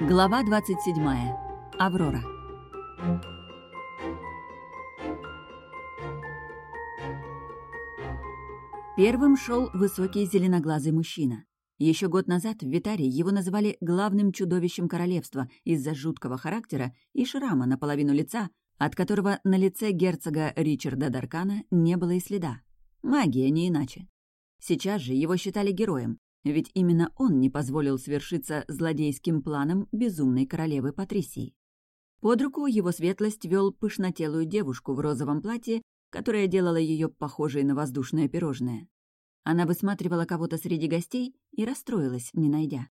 Глава 27. Аврора. Первым шел высокий зеленоглазый мужчина. Еще год назад в Витарии его называли главным чудовищем королевства из-за жуткого характера и шрама наполовину лица, от которого на лице герцога Ричарда Даркана не было и следа. Магия, не иначе. Сейчас же его считали героем, ведь именно он не позволил свершиться злодейским планом безумной королевы Патрисии. Под руку его светлость вел пышнотелую девушку в розовом платье, которая делала ее похожей на воздушное пирожное. Она высматривала кого-то среди гостей и расстроилась, не найдя.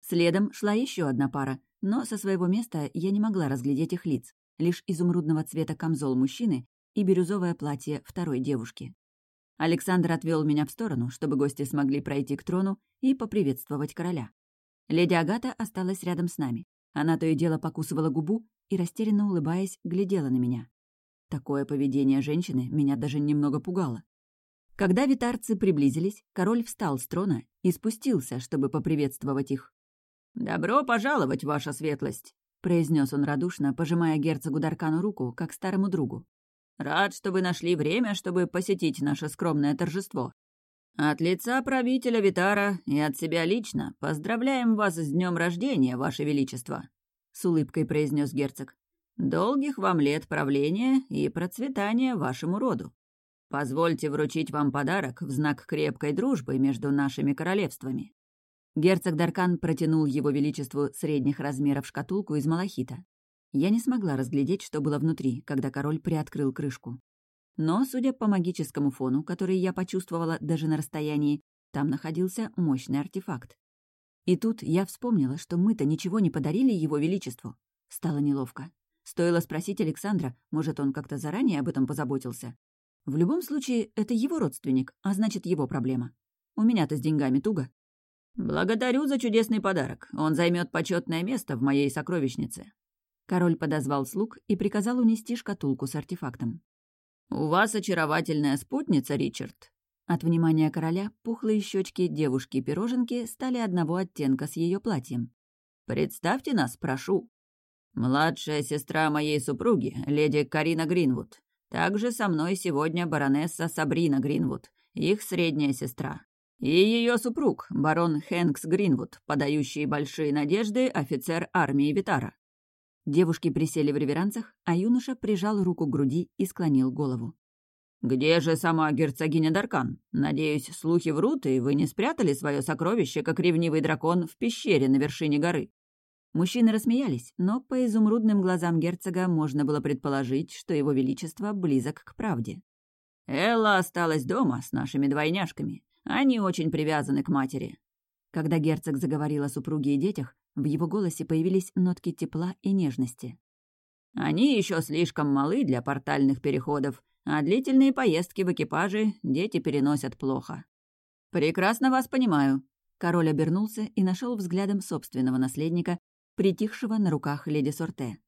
Следом шла еще одна пара, но со своего места я не могла разглядеть их лиц, лишь изумрудного цвета камзол мужчины и бирюзовое платье второй девушки. Александр отвел меня в сторону, чтобы гости смогли пройти к трону и поприветствовать короля. Леди Агата осталась рядом с нами. Она то и дело покусывала губу и, растерянно улыбаясь, глядела на меня. Такое поведение женщины меня даже немного пугало. Когда витарцы приблизились, король встал с трона и спустился, чтобы поприветствовать их. «Добро пожаловать, ваша светлость!» — произнес он радушно, пожимая герцогу Даркану руку, как старому другу. Рад, что вы нашли время, чтобы посетить наше скромное торжество. От лица правителя Витара и от себя лично поздравляем вас с днем рождения, ваше величество», — с улыбкой произнес герцог. «Долгих вам лет правления и процветания вашему роду. Позвольте вручить вам подарок в знак крепкой дружбы между нашими королевствами». Герцог Даркан протянул его величеству средних размеров шкатулку из малахита. Я не смогла разглядеть, что было внутри, когда король приоткрыл крышку. Но, судя по магическому фону, который я почувствовала даже на расстоянии, там находился мощный артефакт. И тут я вспомнила, что мы-то ничего не подарили его величеству. Стало неловко. Стоило спросить Александра, может, он как-то заранее об этом позаботился. В любом случае, это его родственник, а значит, его проблема. У меня-то с деньгами туго. «Благодарю за чудесный подарок. Он займет почетное место в моей сокровищнице», Король подозвал слуг и приказал унести шкатулку с артефактом. «У вас очаровательная спутница, Ричард». От внимания короля пухлые щечки девушки-пироженки стали одного оттенка с ее платьем. «Представьте нас, прошу». «Младшая сестра моей супруги, леди Карина Гринвуд. Также со мной сегодня баронесса Сабрина Гринвуд, их средняя сестра. И ее супруг, барон Хэнкс Гринвуд, подающий большие надежды офицер армии Витара. Девушки присели в реверансах, а юноша прижал руку к груди и склонил голову. «Где же сама герцогиня Даркан? Надеюсь, слухи врут, и вы не спрятали свое сокровище, как ревнивый дракон, в пещере на вершине горы?» Мужчины рассмеялись, но по изумрудным глазам герцога можно было предположить, что его величество близок к правде. «Элла осталась дома с нашими двойняшками. Они очень привязаны к матери». Когда герцог заговорил о супруге и детях, в его голосе появились нотки тепла и нежности. «Они еще слишком малы для портальных переходов, а длительные поездки в экипаже дети переносят плохо». «Прекрасно вас понимаю». Король обернулся и нашел взглядом собственного наследника, притихшего на руках леди Сорте.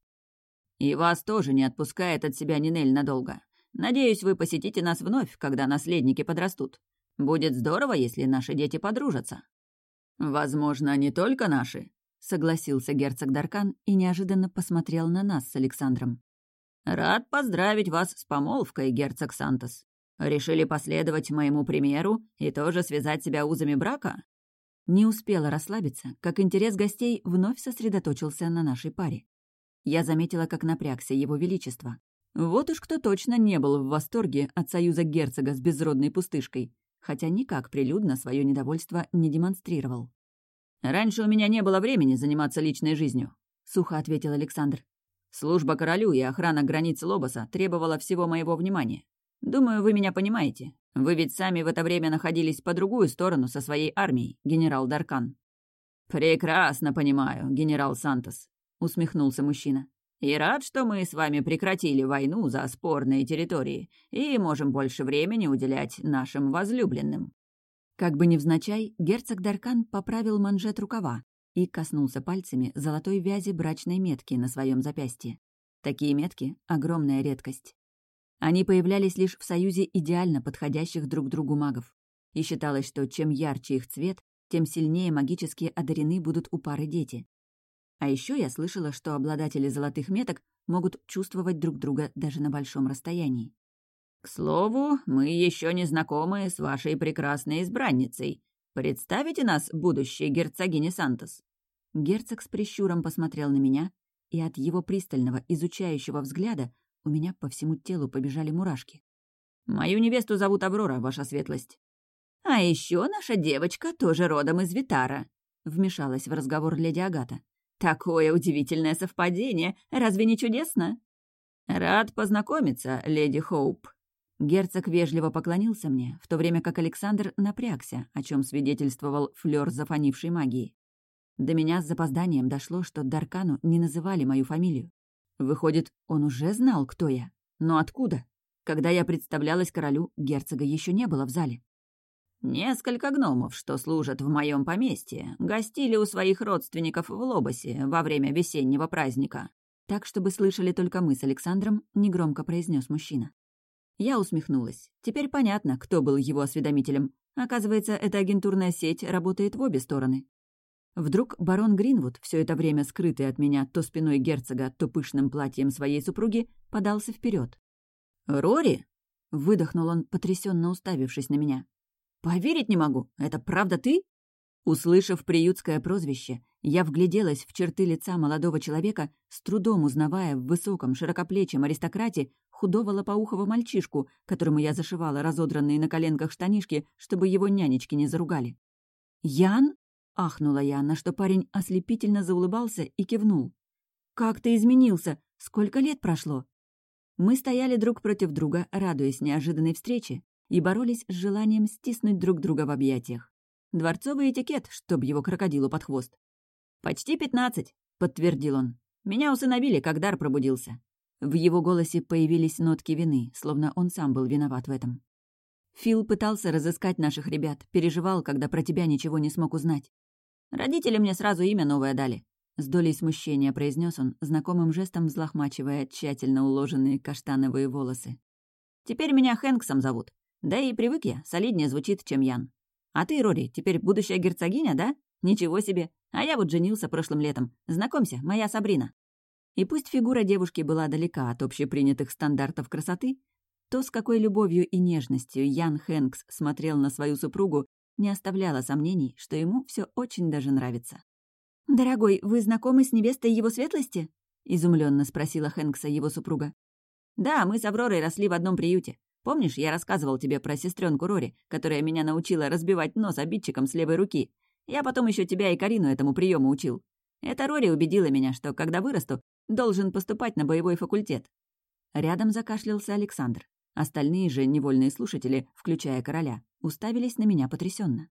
«И вас тоже не отпускает от себя Нинель надолго. Надеюсь, вы посетите нас вновь, когда наследники подрастут. Будет здорово, если наши дети подружатся». «Возможно, не только наши», согласился герцог Даркан и неожиданно посмотрел на нас с Александром. «Рад поздравить вас с помолвкой, герцог Сантос. Решили последовать моему примеру и тоже связать себя узами брака?» Не успела расслабиться, как интерес гостей вновь сосредоточился на нашей паре. Я заметила, как напрягся его величество. Вот уж кто точно не был в восторге от союза герцога с безродной пустышкой, хотя никак прилюдно свое недовольство не демонстрировал. «Раньше у меня не было времени заниматься личной жизнью», — сухо ответил Александр. «Служба королю и охрана границ Лобоса требовала всего моего внимания. Думаю, вы меня понимаете. Вы ведь сами в это время находились по другую сторону со своей армией, генерал Даркан». «Прекрасно понимаю, генерал Сантос», — усмехнулся мужчина. «И рад, что мы с вами прекратили войну за спорные территории и можем больше времени уделять нашим возлюбленным». Как бы невзначай, герцог Даркан поправил манжет рукава и коснулся пальцами золотой вязи брачной метки на своем запястье. Такие метки — огромная редкость. Они появлялись лишь в союзе идеально подходящих друг другу магов. И считалось, что чем ярче их цвет, тем сильнее магически одарены будут у пары дети. А еще я слышала, что обладатели золотых меток могут чувствовать друг друга даже на большом расстоянии. «К слову, мы еще не знакомы с вашей прекрасной избранницей. Представите нас, будущей герцогине Сантос?» Герцог с прищуром посмотрел на меня, и от его пристального, изучающего взгляда у меня по всему телу побежали мурашки. «Мою невесту зовут Аврора, ваша светлость». «А еще наша девочка тоже родом из Витара», — вмешалась в разговор леди Агата. «Такое удивительное совпадение! Разве не чудесно?» «Рад познакомиться, леди Хоуп». Герцог вежливо поклонился мне, в то время как Александр напрягся, о чем свидетельствовал флёр зафонившей магии. До меня с запозданием дошло, что Даркану не называли мою фамилию. Выходит, он уже знал, кто я. Но откуда? Когда я представлялась королю, герцога еще не было в зале. Несколько гномов, что служат в моем поместье, гостили у своих родственников в Лобосе во время весеннего праздника. Так, чтобы слышали только мы с Александром, негромко произнес мужчина. Я усмехнулась. Теперь понятно, кто был его осведомителем. Оказывается, эта агентурная сеть работает в обе стороны. Вдруг барон Гринвуд, все это время скрытый от меня то спиной герцога, то пышным платьем своей супруги, подался вперед. «Рори?» — выдохнул он, потрясенно уставившись на меня. «Поверить не могу. Это правда ты?» Услышав приютское прозвище, я вгляделась в черты лица молодого человека, с трудом узнавая в высоком, широкоплечем аристократе худого лопоухого мальчишку, которому я зашивала разодранные на коленках штанишки, чтобы его нянечки не заругали. «Ян?» — ахнула я, на что парень ослепительно заулыбался и кивнул. «Как ты изменился? Сколько лет прошло?» Мы стояли друг против друга, радуясь неожиданной встрече, и боролись с желанием стиснуть друг друга в объятиях. Дворцовый этикет, чтоб его крокодилу под хвост. «Почти пятнадцать», — подтвердил он. «Меня усыновили, как дар пробудился». В его голосе появились нотки вины, словно он сам был виноват в этом. Фил пытался разыскать наших ребят, переживал, когда про тебя ничего не смог узнать. Родители мне сразу имя новое дали. С долей смущения произнес он, знакомым жестом взлохмачивая тщательно уложенные каштановые волосы. «Теперь меня Хэнксом зовут. Да и привык я, солиднее звучит, чем Ян. А ты, Рори, теперь будущая герцогиня, да? Ничего себе. А я вот женился прошлым летом. Знакомься, моя Сабрина». И пусть фигура девушки была далека от общепринятых стандартов красоты, то, с какой любовью и нежностью Ян Хэнкс смотрел на свою супругу, не оставляло сомнений, что ему все очень даже нравится. «Дорогой, вы знакомы с невестой его светлости?» — изумленно спросила Хэнкса его супруга. «Да, мы с Авророй росли в одном приюте. Помнишь, я рассказывал тебе про сестренку Рори, которая меня научила разбивать нос обидчикам с левой руки? Я потом еще тебя и Карину этому приему учил. Это Рори убедила меня, что, когда вырасту, должен поступать на боевой факультет». Рядом закашлялся Александр. Остальные же невольные слушатели, включая короля, уставились на меня потрясенно.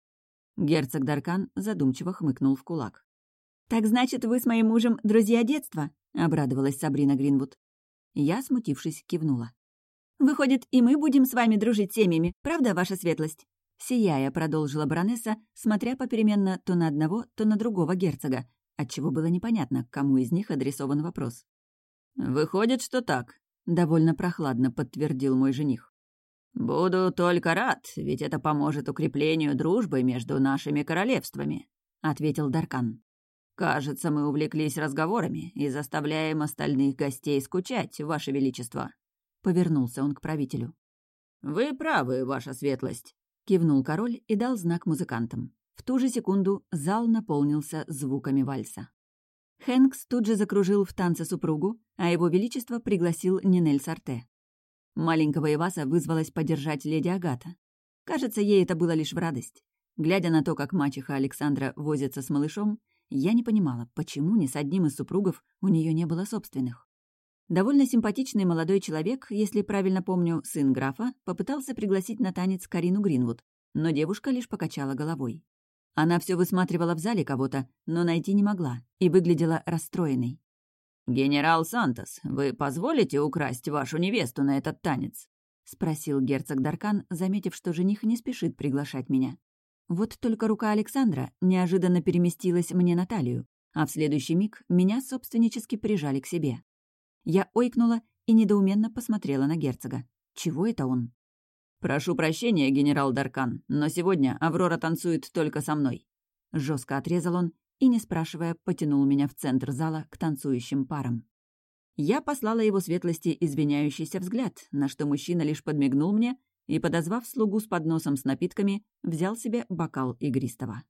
Герцог Даркан задумчиво хмыкнул в кулак. «Так значит, вы с моим мужем друзья детства?» — обрадовалась Сабрина Гринвуд. Я, смутившись, кивнула. «Выходит, и мы будем с вами дружить семьями, правда, ваша светлость?» Сияя, продолжила баронесса, смотря попеременно то на одного, то на другого герцога, отчего было непонятно, кому из них адресован вопрос. «Выходит, что так», — довольно прохладно подтвердил мой жених. «Буду только рад, ведь это поможет укреплению дружбы между нашими королевствами», — ответил Даркан. «Кажется, мы увлеклись разговорами и заставляем остальных гостей скучать, Ваше Величество». Повернулся он к правителю. «Вы правы, ваша светлость», — кивнул король и дал знак музыкантам. В ту же секунду зал наполнился звуками вальса. Хэнкс тут же закружил в танце супругу, а его величество пригласил Нинель Сарте. Маленького Иваса вызвалась поддержать леди Агата. Кажется, ей это было лишь в радость. Глядя на то, как мачеха Александра возится с малышом, я не понимала, почему ни с одним из супругов у нее не было собственных. Довольно симпатичный молодой человек, если правильно помню, сын графа, попытался пригласить на танец Карину Гринвуд, но девушка лишь покачала головой. Она все высматривала в зале кого-то, но найти не могла и выглядела расстроенной. «Генерал Сантос, вы позволите украсть вашу невесту на этот танец?» — спросил герцог Даркан, заметив, что жених не спешит приглашать меня. Вот только рука Александра неожиданно переместилась мне на талию, а в следующий миг меня собственнически прижали к себе. Я ойкнула и недоуменно посмотрела на герцога. Чего это он? «Прошу прощения, генерал Даркан, но сегодня Аврора танцует только со мной». Жестко отрезал он и не спрашивая, потянул меня в центр зала к танцующим парам. Я послала его светлости извиняющийся взгляд, на что мужчина лишь подмигнул мне и, подозвав слугу с подносом с напитками, взял себе бокал игристого.